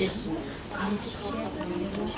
ですね。